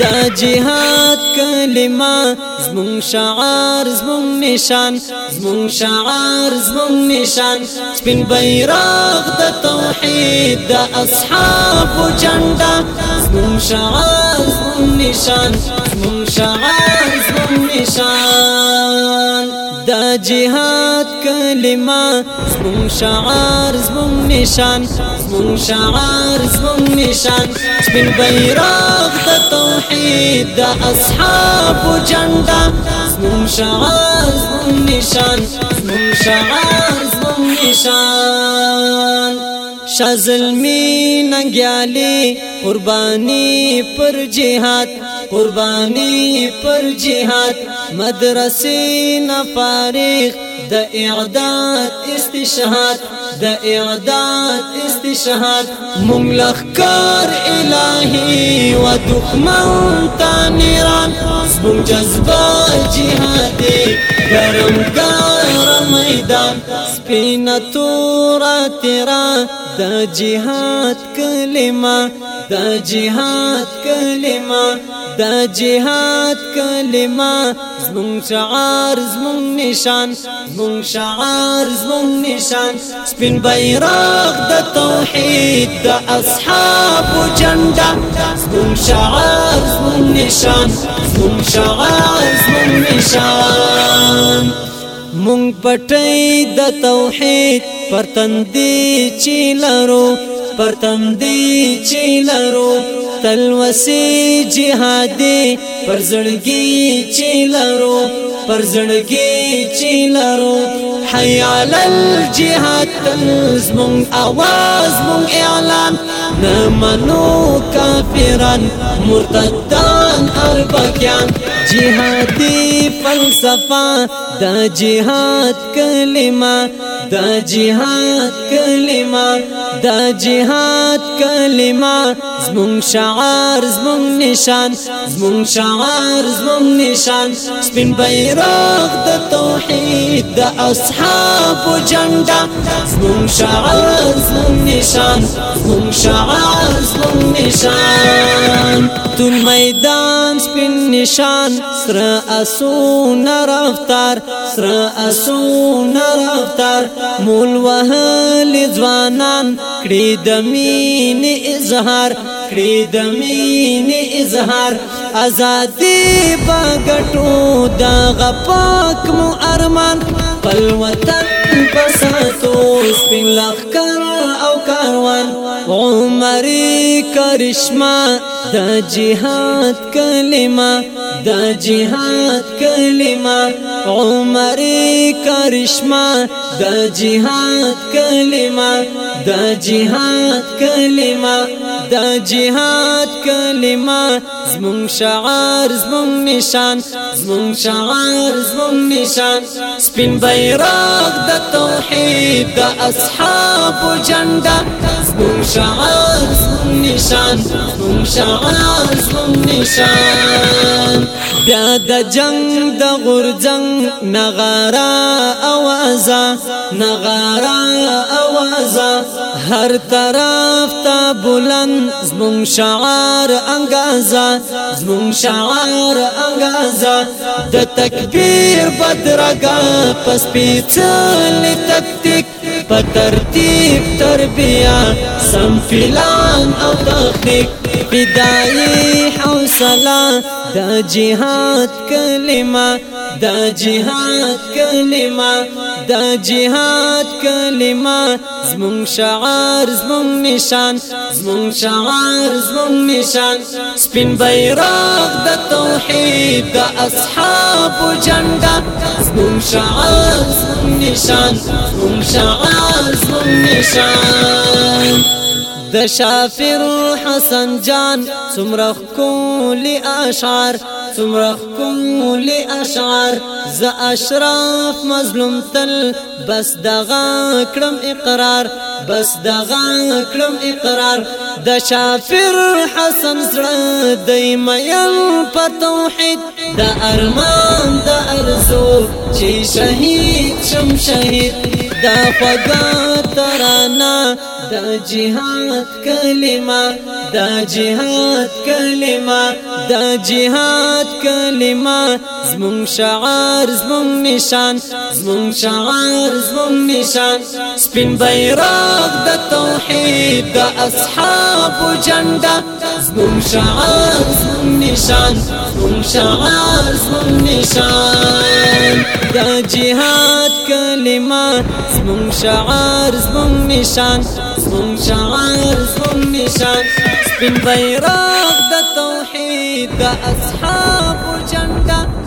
دا جهاد کلمه زمون شعار زمون نشان زمون شعار زمون نشان سپین بیرغ د توحید د اصحاب جنډا زمون شعار زمون نشان زمون شعار زمون نشان دا جهاد کلمه زمون شعار زمون نشان زمون شعار زمون نشان سپین بیرغ د توحید د اصحاب جندا زمون شعار زمون نشان زمون شعار زمون نشان شازلمی ننګیالی قربانی پر جهاد قربانی پر جهاد مدرسې نه فارغ د اعداد استشهاد د اعداد استشهاد مونږ لخر الهي و دښمن تانيران زمون جذبه جهادي ګرم ګار میدان سپینه تورا تیرا د جهاد کلمه د جهاد کلمه دا جهاد کلمه زمون شعار زمون نشان زمون شعار زمون نشان سپین بیرغ د توحید د اصحاب جندا زمون شعار زمون نشان زمون شعار زمون نشان مونږ پټي د توحید پر تندې چیلرو پر تندې چیلرو تلوسی جهادي پر زړګي چیلرو پر زړګي چیلرو حي على الجهاد تلز مون आवाज مون اعلان نه منو کافرن مرتدان اربکیان جهادي فلسفه د جهاد کلمه د جهاد کلمه دا جهاد کلمه زمون شعار زمون نشان زمون شعار زمون نشان سپین بیرغ د توحید د اصحاب جندا زمون شعار زمون نشان زمون شعار زمون نشان تون میدان سپین نشان سر اسو نرفتار سر اسو نرفتار مول وهل ځوانان کړی د مینې اظهار کړی د مینې اظهار ازادي باغټو دا غپاک مو ارمان خپل وطن بساتو سپین لخر او کاروان عمر کرشمه د جهاد کلمه دا جهاد کلمه عمر کرشمه دا جهاد کلمه دا جهاد کلمه دا جهاد کلمه زمون شعار زمون نشان زمون شعار زمون نشان سپین بیرغ د توحید د اصحاب جنډا زمون شعار زمون نشان زمون شعار زمون انسان بیا د جنگ د غرزنګ نغارا اوازا نغارا اوازا هر طرف ته بلند زمون شعار انګازا زمون شعار انګازا د تکبیر بدرګه پس پیڅل تکتیک په ترتیب تربیه سم فلان او تخنیک فدای حوصله د جهاد کلمه د جهاد کلمه د جهاد کلمه زمون شعار زمون نشان زمون شعار زمون نشان سپین بیرغ د توحید د اصحاب جنډا زمون شعار زمون نشان زمون شعار زمون نشان د شافر حسن جان څومره کولی اشعار څومره کولی اشعار ز اشراف مظلوم تل بس دغه کړم اقرار بس دغه کړم اقرار د شافر حسن زړه د مېل په توحید د ارمان د ارزو چې شهید شم شهید دا خوږه ترانا دا جهاد کلمه دا جهاد کلمه دا جهاد کلمه زمون شعار زمون نشان زمون شعار زمون نشان سپین بیرغ د توحید د اصحاب جنده زمون شعار زمون نشان زمون شعار زمون نشان دا جهاد زمان زمان شعار زمان نشان زمان شعار زمان نشان سپین بیرغ دا توحيد دا اصحاب جنډا